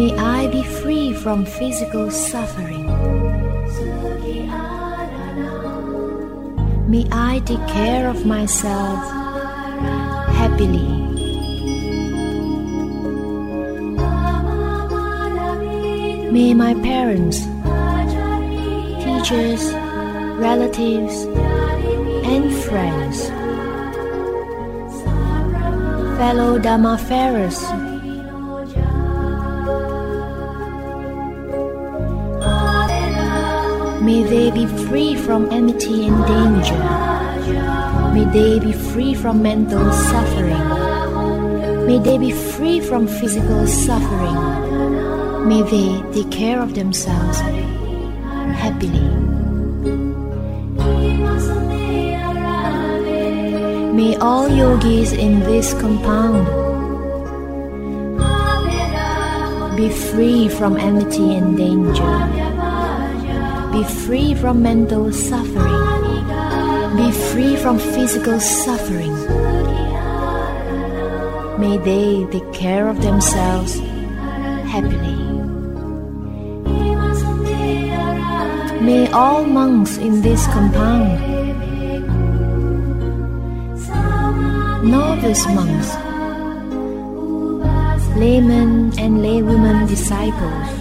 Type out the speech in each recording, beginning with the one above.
May I be free from physical suffering. May I take care of myself happily. May my parents, teachers, relatives, and friends, fellow Dhammafarers, may they be free from enmity and danger. May they be free from mental suffering. May they be free from physical suffering. May they take care of themselves happily. May all yogis in this compound be free from enmity and danger. Be free from mental suffering. Be free from physical suffering. May they take care of themselves happily. May all monks in this compound, novice monks, laymen and laywomen disciples,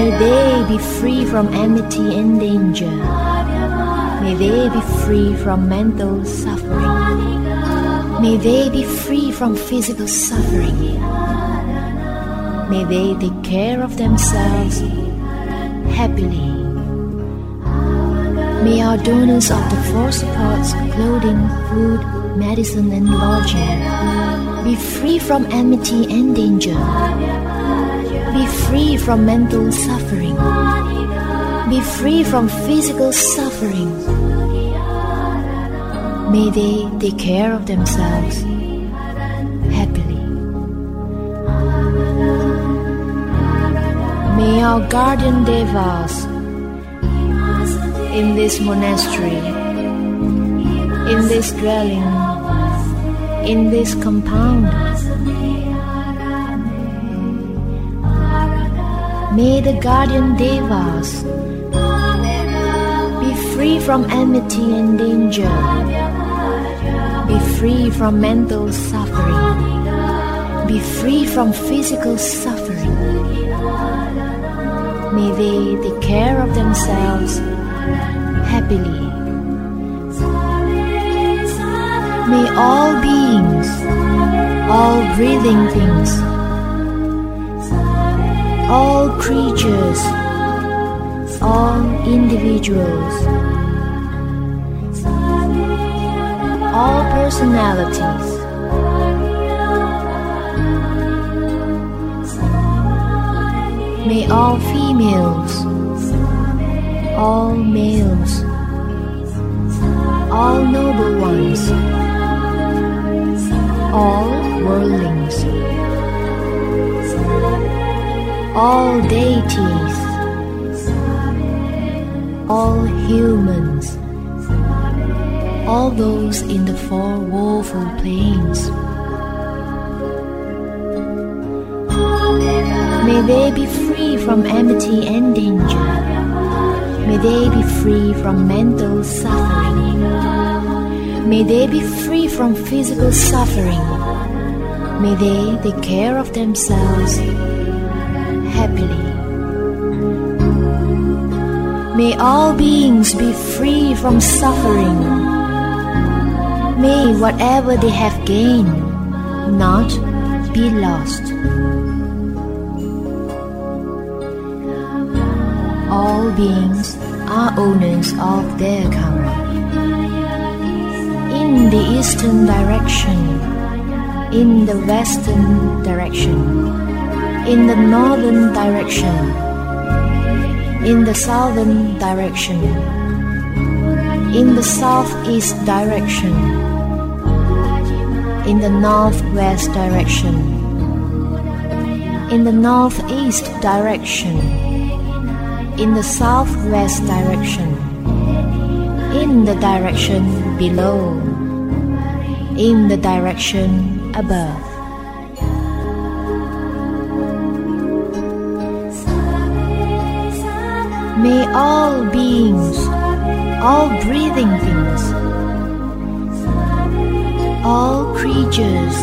may they be free from enmity and danger. May they be free from mental suffering. May they be free from physical suffering. May they take care of themselves happily. May our donors of the four supports, clothing, food, medicine, and lodging, be free from enmity and danger. Be free from mental suffering. Be free from physical suffering. May they take care of themselves happily. May our guardian devas in this monastery, in this dwelling, in this compound, may the guardian devas be free from enmity and danger, be free from mental suffering, be free from physical suffering. May they take care of themselves happily. May all beings, all breathing things, all creatures, all individuals, all personalities, may all females, all males, all noble ones, all worldlings, all deities, all humans, all those in the four woeful planes. May they be free from enmity and danger. May they be free from mental suffering. May they be free from physical suffering. May they take care of themselves happily. May all beings be free from suffering. May whatever they have gained not be lost. All beings are owners of their karma. In the eastern direction, in the western direction, in the northern direction, in the southern direction, in the southeast direction, in the northwest direction, in the northeast direction, in the southwest direction, in the direction below, in the direction above. May all beings, all breathing things, all creatures,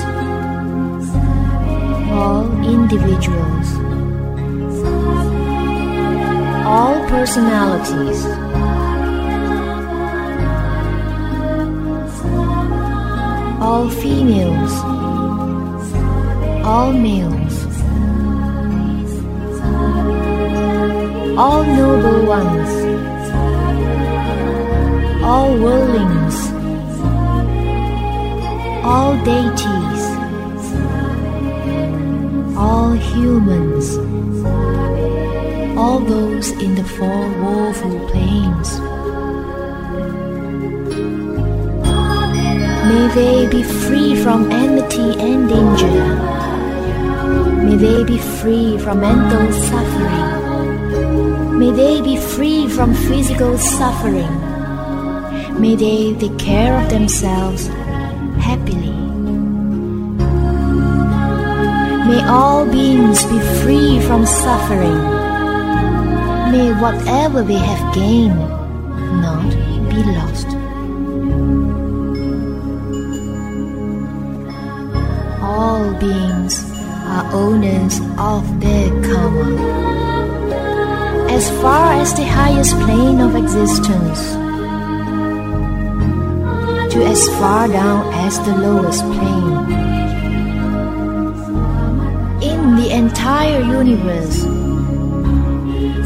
all individuals, all personalities, all females, all males, all noble ones, all worldlings, all deities, all humans, all those in the four woeful planes. May they be free from enmity and danger. May they be free from mental suffering. May they be free from physical suffering. May they take care of themselves happily. May all beings be free from suffering. May whatever they have gained not be lost. All beings are owners of their karma. As far as the highest plane of existence, to as far down as the lowest plane. In the entire universe,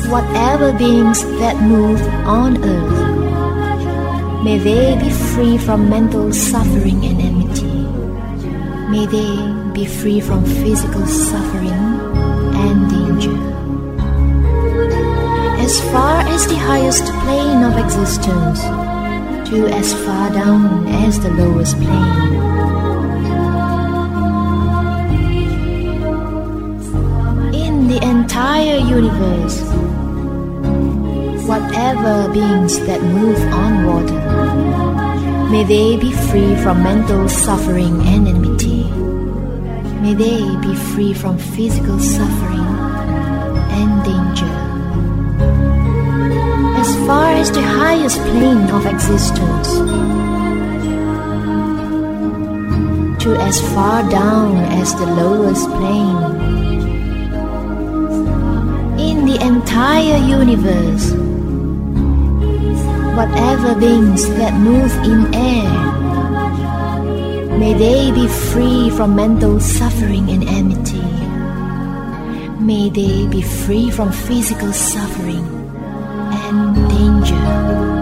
whatever beings that move on earth, may they be free from mental suffering and enmity. May they be free from physical suffering As far as the highest plane of existence, to as far down as the lowest plane. In the entire universe, whatever beings that move on water, may they be free from mental suffering and enmity. May they be free from physical suffering and danger far as the highest plane of existence, to as far down as the lowest plane. In the entire universe, whatever beings that move in air, may they be free from mental suffering and enmity. May they be free from physical suffering and danger.